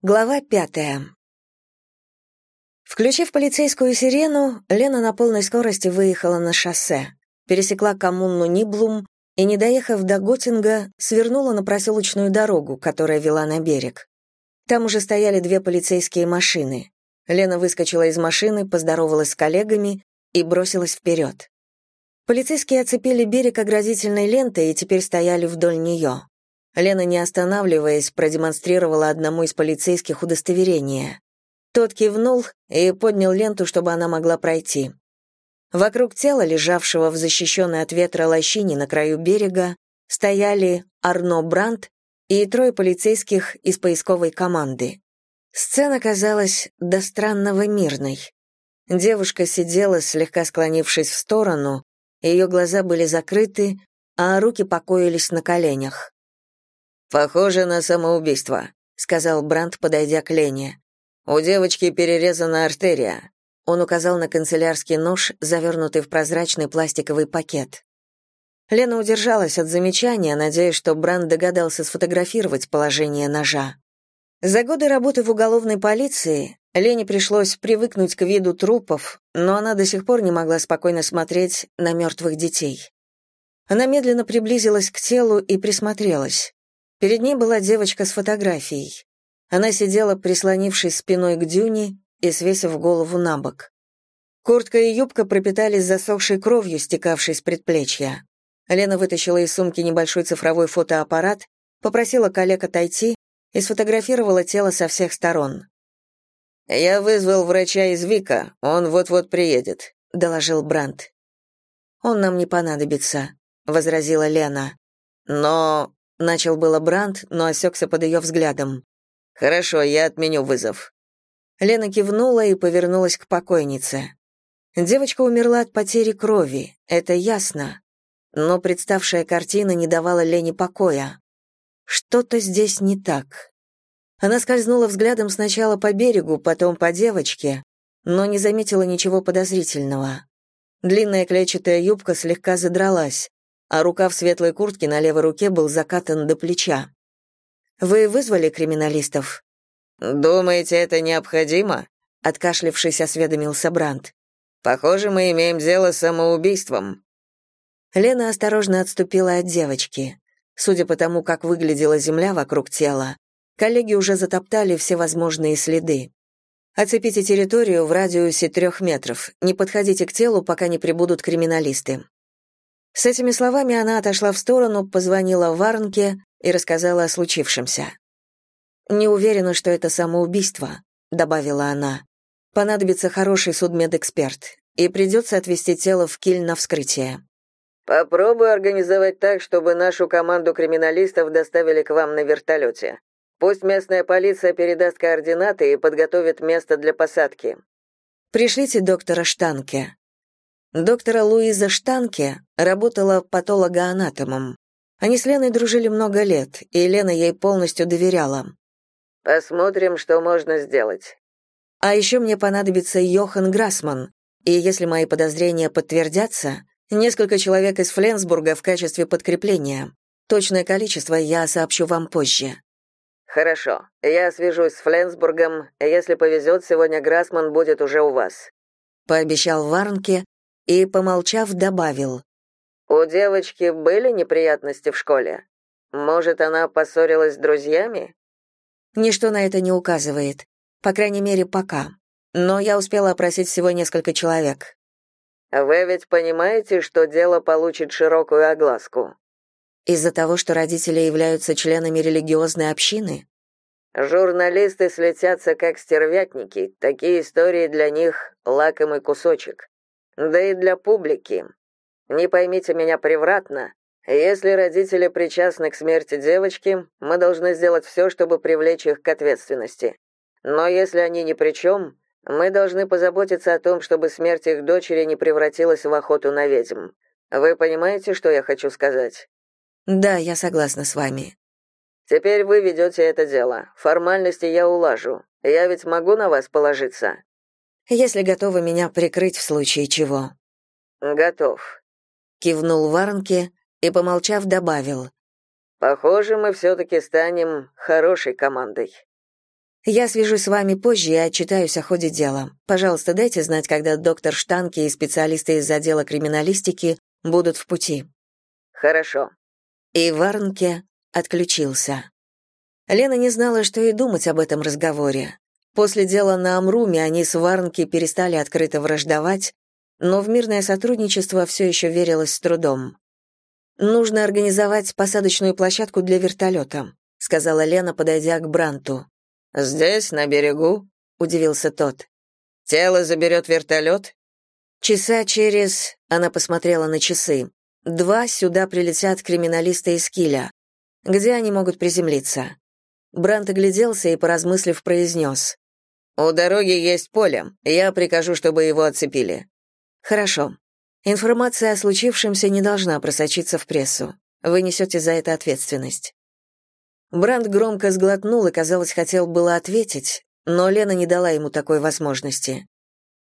Глава пятая. Включив полицейскую сирену, Лена на полной скорости выехала на шоссе, пересекла коммуну Ниблум и, не доехав до Готинга, свернула на проселочную дорогу, которая вела на берег. Там уже стояли две полицейские машины. Лена выскочила из машины, поздоровалась с коллегами и бросилась вперед. Полицейские оцепили берег оградительной лентой и теперь стояли вдоль нее. Лена, не останавливаясь, продемонстрировала одному из полицейских удостоверение. Тот кивнул и поднял ленту, чтобы она могла пройти. Вокруг тела, лежавшего в защищенной от ветра лощине на краю берега, стояли Арно Брандт и трое полицейских из поисковой команды. Сцена казалась до странного мирной. Девушка сидела, слегка склонившись в сторону, ее глаза были закрыты, а руки покоились на коленях. «Похоже на самоубийство», — сказал Брандт, подойдя к Лене. «У девочки перерезана артерия». Он указал на канцелярский нож, завернутый в прозрачный пластиковый пакет. Лена удержалась от замечания, надеясь, что Бранд догадался сфотографировать положение ножа. За годы работы в уголовной полиции Лене пришлось привыкнуть к виду трупов, но она до сих пор не могла спокойно смотреть на мертвых детей. Она медленно приблизилась к телу и присмотрелась. Перед ней была девочка с фотографией. Она сидела, прислонившись спиной к дюне и свесив голову на бок. Куртка и юбка пропитались засохшей кровью, стекавшей с предплечья. Лена вытащила из сумки небольшой цифровой фотоаппарат, попросила коллег отойти и сфотографировала тело со всех сторон. «Я вызвал врача из Вика, он вот-вот приедет», — доложил Брандт. «Он нам не понадобится», — возразила Лена. «Но...» Начал было Бранд, но осекся под ее взглядом. «Хорошо, я отменю вызов». Лена кивнула и повернулась к покойнице. Девочка умерла от потери крови, это ясно. Но представшая картина не давала Лене покоя. Что-то здесь не так. Она скользнула взглядом сначала по берегу, потом по девочке, но не заметила ничего подозрительного. Длинная клетчатая юбка слегка задралась а рукав светлой куртки на левой руке был закатан до плеча. «Вы вызвали криминалистов?» «Думаете, это необходимо?» — откашлившись, осведомился Брандт. «Похоже, мы имеем дело с самоубийством». Лена осторожно отступила от девочки. Судя по тому, как выглядела земля вокруг тела, коллеги уже затоптали все возможные следы. Оцепите территорию в радиусе трех метров. Не подходите к телу, пока не прибудут криминалисты. С этими словами она отошла в сторону, позвонила Варнке и рассказала о случившемся. «Не уверена, что это самоубийство», — добавила она. «Понадобится хороший судмедэксперт, и придется отвезти тело в Киль на вскрытие». «Попробую организовать так, чтобы нашу команду криминалистов доставили к вам на вертолете. Пусть местная полиция передаст координаты и подготовит место для посадки». «Пришлите доктора Штанке», Доктора Луиза Штанке работала патологоанатомом. Они с Леной дружили много лет, и Лена ей полностью доверяла. «Посмотрим, что можно сделать». А еще мне понадобится Йохан Грассман, и если мои подозрения подтвердятся, несколько человек из Фленсбурга в качестве подкрепления. Точное количество я сообщу вам позже. Хорошо. Я свяжусь с Фленсбургом. Если повезет, сегодня Грассман будет уже у вас. Пообещал Варнке и, помолчав, добавил. «У девочки были неприятности в школе? Может, она поссорилась с друзьями?» Ничто на это не указывает. По крайней мере, пока. Но я успела опросить всего несколько человек. «Вы ведь понимаете, что дело получит широкую огласку?» Из-за того, что родители являются членами религиозной общины? Журналисты слетятся как стервятники. Такие истории для них — лакомый кусочек. Да и для публики. Не поймите меня превратно. Если родители причастны к смерти девочки, мы должны сделать все, чтобы привлечь их к ответственности. Но если они ни при чем, мы должны позаботиться о том, чтобы смерть их дочери не превратилась в охоту на ведьм. Вы понимаете, что я хочу сказать? Да, я согласна с вами. Теперь вы ведете это дело. Формальности я улажу. Я ведь могу на вас положиться если готовы меня прикрыть в случае чего». «Готов», — кивнул Варнке и, помолчав, добавил. «Похоже, мы все-таки станем хорошей командой». Я свяжусь с вами позже и отчитаюсь о ходе дела. Пожалуйста, дайте знать, когда доктор Штанки и специалисты из отдела криминалистики будут в пути». «Хорошо». И Варнке отключился. Лена не знала, что и думать об этом разговоре. После дела на Амруме они с Варнки перестали открыто враждовать, но в мирное сотрудничество все еще верилось с трудом. «Нужно организовать посадочную площадку для вертолета», сказала Лена, подойдя к Бранту. «Здесь, на берегу?» — удивился тот. «Тело заберет вертолет?» «Часа через...» — она посмотрела на часы. «Два сюда прилетят криминалисты из Киля. Где они могут приземлиться?» Брант огляделся и, поразмыслив, произнес. «У дороги есть поле. Я прикажу, чтобы его оцепили». «Хорошо. Информация о случившемся не должна просочиться в прессу. Вы несете за это ответственность». Бранд громко сглотнул и, казалось, хотел было ответить, но Лена не дала ему такой возможности.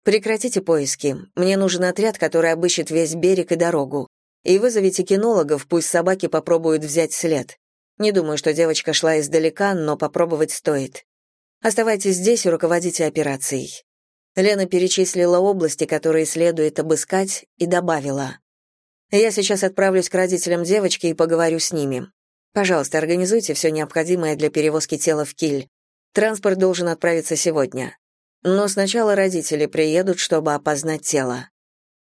«Прекратите поиски. Мне нужен отряд, который обыщет весь берег и дорогу. И вызовите кинологов, пусть собаки попробуют взять след. Не думаю, что девочка шла издалека, но попробовать стоит. Оставайтесь здесь и руководите операцией». Лена перечислила области, которые следует обыскать, и добавила. «Я сейчас отправлюсь к родителям девочки и поговорю с ними. Пожалуйста, организуйте все необходимое для перевозки тела в Киль. Транспорт должен отправиться сегодня. Но сначала родители приедут, чтобы опознать тело.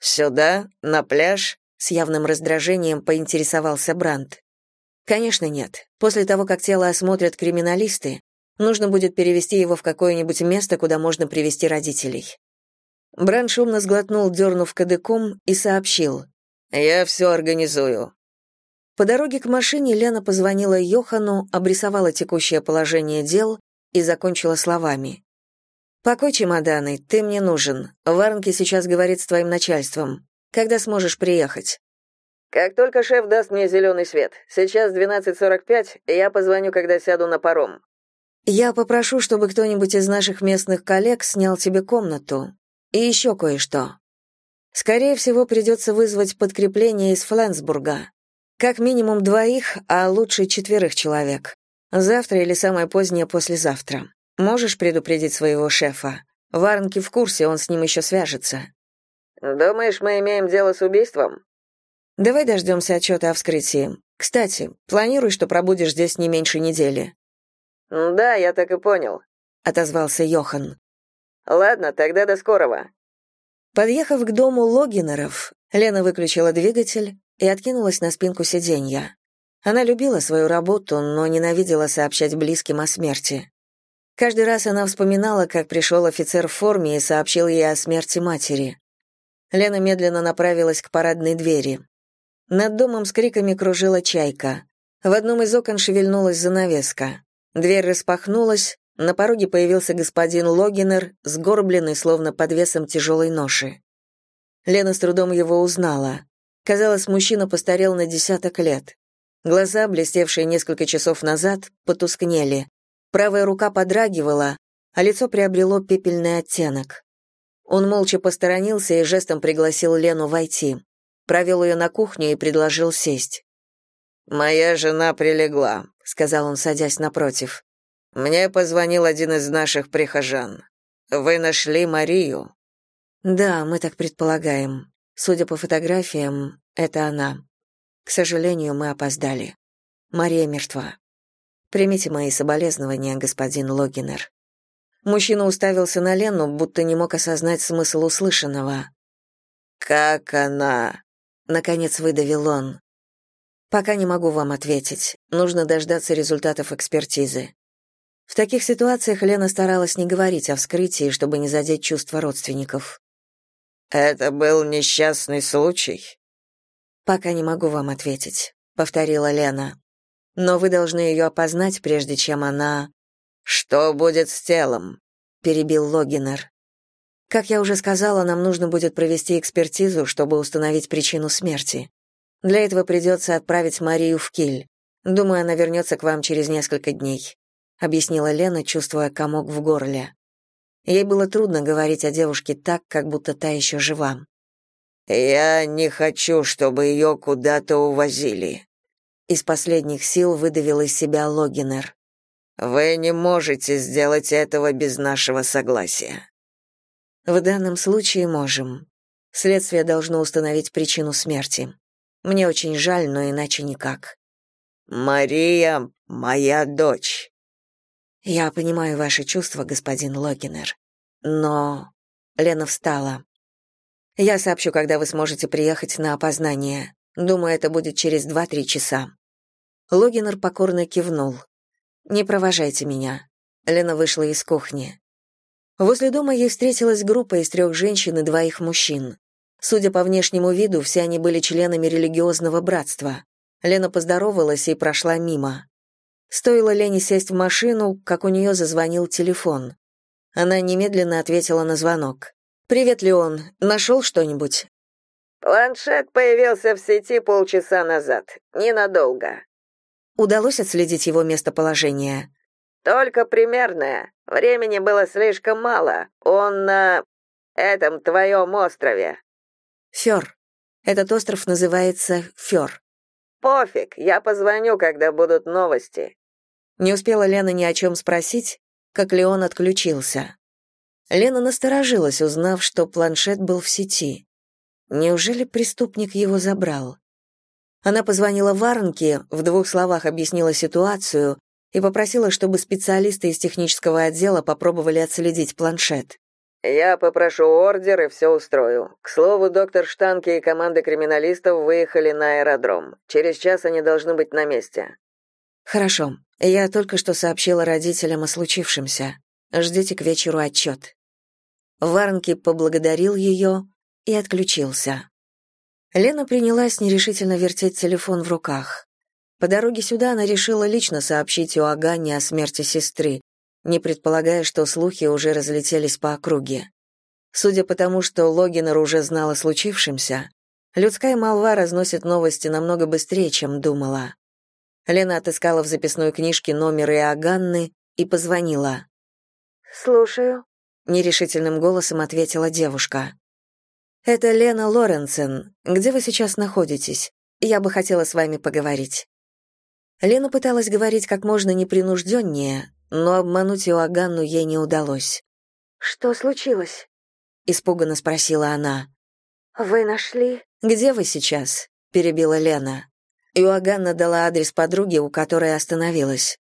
Сюда, на пляж, с явным раздражением поинтересовался Брандт. Конечно, нет. После того, как тело осмотрят криминалисты, нужно будет перевести его в какое-нибудь место, куда можно привести родителей. Бранд шумно сглотнул, дернув кадыком, и сообщил. «Я все организую. По дороге к машине Лена позвонила Йохану, обрисовала текущее положение дел и закончила словами. «Покой чемоданы, ты мне нужен. Варнки сейчас говорит с твоим начальством. Когда сможешь приехать?» «Как только шеф даст мне зеленый свет. Сейчас 12.45, и я позвоню, когда сяду на паром». «Я попрошу, чтобы кто-нибудь из наших местных коллег снял тебе комнату. И еще кое-что. Скорее всего, придется вызвать подкрепление из Фленсбурга. Как минимум двоих, а лучше четверых человек. Завтра или самое позднее послезавтра. Можешь предупредить своего шефа? Варнки в курсе, он с ним еще свяжется. Думаешь, мы имеем дело с убийством? Давай дождемся отчета о вскрытии. Кстати, планируй, что пробудешь здесь не меньше недели. Да, я так и понял, отозвался Йохан. Ладно, тогда до скорого. Подъехав к дому Логинеров, Лена выключила двигатель, и откинулась на спинку сиденья. Она любила свою работу, но ненавидела сообщать близким о смерти. Каждый раз она вспоминала, как пришел офицер в форме и сообщил ей о смерти матери. Лена медленно направилась к парадной двери. Над домом с криками кружила чайка. В одном из окон шевельнулась занавеска. Дверь распахнулась, на пороге появился господин Логинер, сгорбленный, словно под весом тяжелой ноши. Лена с трудом его узнала. Казалось, мужчина постарел на десяток лет. Глаза, блестевшие несколько часов назад, потускнели. Правая рука подрагивала, а лицо приобрело пепельный оттенок. Он молча посторонился и жестом пригласил Лену войти. Провел ее на кухню и предложил сесть. «Моя жена прилегла», — сказал он, садясь напротив. «Мне позвонил один из наших прихожан. Вы нашли Марию?» «Да, мы так предполагаем. Судя по фотографиям, это она. К сожалению, мы опоздали. Мария мертва. Примите мои соболезнования, господин Логинер. Мужчина уставился на Лену, будто не мог осознать смысл услышанного. «Как она?» — наконец выдавил он. «Пока не могу вам ответить. Нужно дождаться результатов экспертизы». В таких ситуациях Лена старалась не говорить о вскрытии, чтобы не задеть чувства родственников. Это был несчастный случай. Пока не могу вам ответить, повторила Лена. Но вы должны ее опознать, прежде чем она Что будет с телом? перебил Логинер. Как я уже сказала, нам нужно будет провести экспертизу, чтобы установить причину смерти. Для этого придется отправить Марию в Киль. Думаю, она вернется к вам через несколько дней», — объяснила Лена, чувствуя комок в горле. Ей было трудно говорить о девушке так, как будто та еще жива. «Я не хочу, чтобы ее куда-то увозили», — из последних сил выдавил из себя Логинер. Вы не можете сделать этого без нашего согласия. В данном случае можем. Следствие должно установить причину смерти. Мне очень жаль, но иначе никак. Мария моя дочь. Я понимаю ваши чувства, господин Логинер. Но Лена встала. Я сообщу, когда вы сможете приехать на опознание. Думаю, это будет через два-три часа. Логинер покорно кивнул. «Не провожайте меня». Лена вышла из кухни. Возле дома ей встретилась группа из трех женщин и двоих мужчин. Судя по внешнему виду, все они были членами религиозного братства. Лена поздоровалась и прошла мимо. Стоило Лене сесть в машину, как у нее зазвонил телефон. Она немедленно ответила на звонок. «Привет, Леон. Нашел что-нибудь?» «Планшет появился в сети полчаса назад. Ненадолго. Удалось отследить его местоположение? Только примерное. Времени было слишком мало. Он на этом твоем острове. Фёр. Этот остров называется Фёр. Пофиг, я позвоню, когда будут новости. Не успела Лена ни о чем спросить, как Леон отключился. Лена насторожилась, узнав, что планшет был в сети. Неужели преступник его забрал? Она позвонила Варнке, в двух словах объяснила ситуацию и попросила, чтобы специалисты из технического отдела попробовали отследить планшет. «Я попрошу ордер и все устрою. К слову, доктор Штанки и команда криминалистов выехали на аэродром. Через час они должны быть на месте». «Хорошо. Я только что сообщила родителям о случившемся. Ждите к вечеру отчет». Варнки поблагодарил ее и отключился. Лена принялась нерешительно вертеть телефон в руках. По дороге сюда она решила лично сообщить Иоганне о смерти сестры, не предполагая, что слухи уже разлетелись по округе. Судя по тому, что Логинер уже знал о случившемся, людская молва разносит новости намного быстрее, чем думала. Лена отыскала в записной книжке номер Иоганны и позвонила. «Слушаю», — нерешительным голосом ответила девушка. «Это Лена Лоренсен. Где вы сейчас находитесь? Я бы хотела с вами поговорить». Лена пыталась говорить как можно непринужденнее, но обмануть Иоганну ей не удалось. «Что случилось?» — испуганно спросила она. «Вы нашли?» «Где вы сейчас?» — перебила Лена. Иоганна дала адрес подруги, у которой остановилась.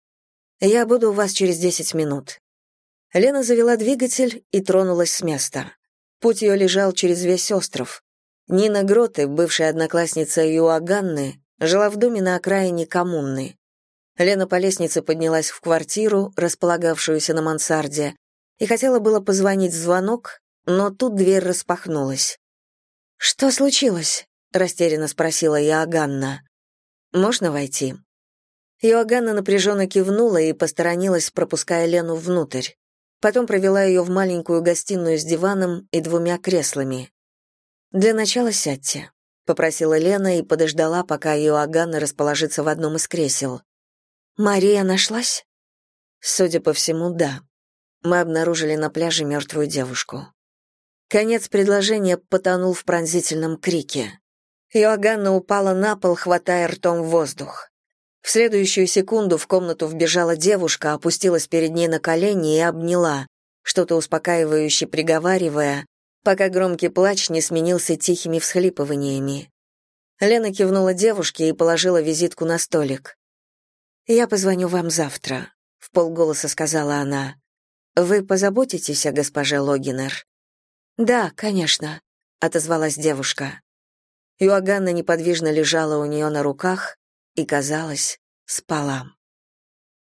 «Я буду у вас через десять минут». Лена завела двигатель и тронулась с места. Путь ее лежал через весь остров. Нина Гроты, бывшая одноклассница Юаганны, жила в доме на окраине коммуны. Лена по лестнице поднялась в квартиру, располагавшуюся на мансарде, и хотела было позвонить в звонок, но тут дверь распахнулась. «Что случилось?» — растерянно спросила Иоганна. «Можно войти?» Иоганна напряженно кивнула и посторонилась, пропуская Лену внутрь. Потом провела ее в маленькую гостиную с диваном и двумя креслами. «Для начала сядьте», — попросила Лена и подождала, пока ее Аганна расположится в одном из кресел. «Мария нашлась?» «Судя по всему, да. Мы обнаружили на пляже мертвую девушку». Конец предложения потонул в пронзительном крике. Иоганна упала на пол, хватая ртом воздух. В следующую секунду в комнату вбежала девушка, опустилась перед ней на колени и обняла, что-то успокаивающе приговаривая, пока громкий плач не сменился тихими всхлипываниями. Лена кивнула девушке и положила визитку на столик. «Я позвоню вам завтра», — в полголоса сказала она. «Вы позаботитесь о госпоже Логинер?» «Да, конечно», — отозвалась девушка. Юаганна неподвижно лежала у нее на руках, и, казалось, спала.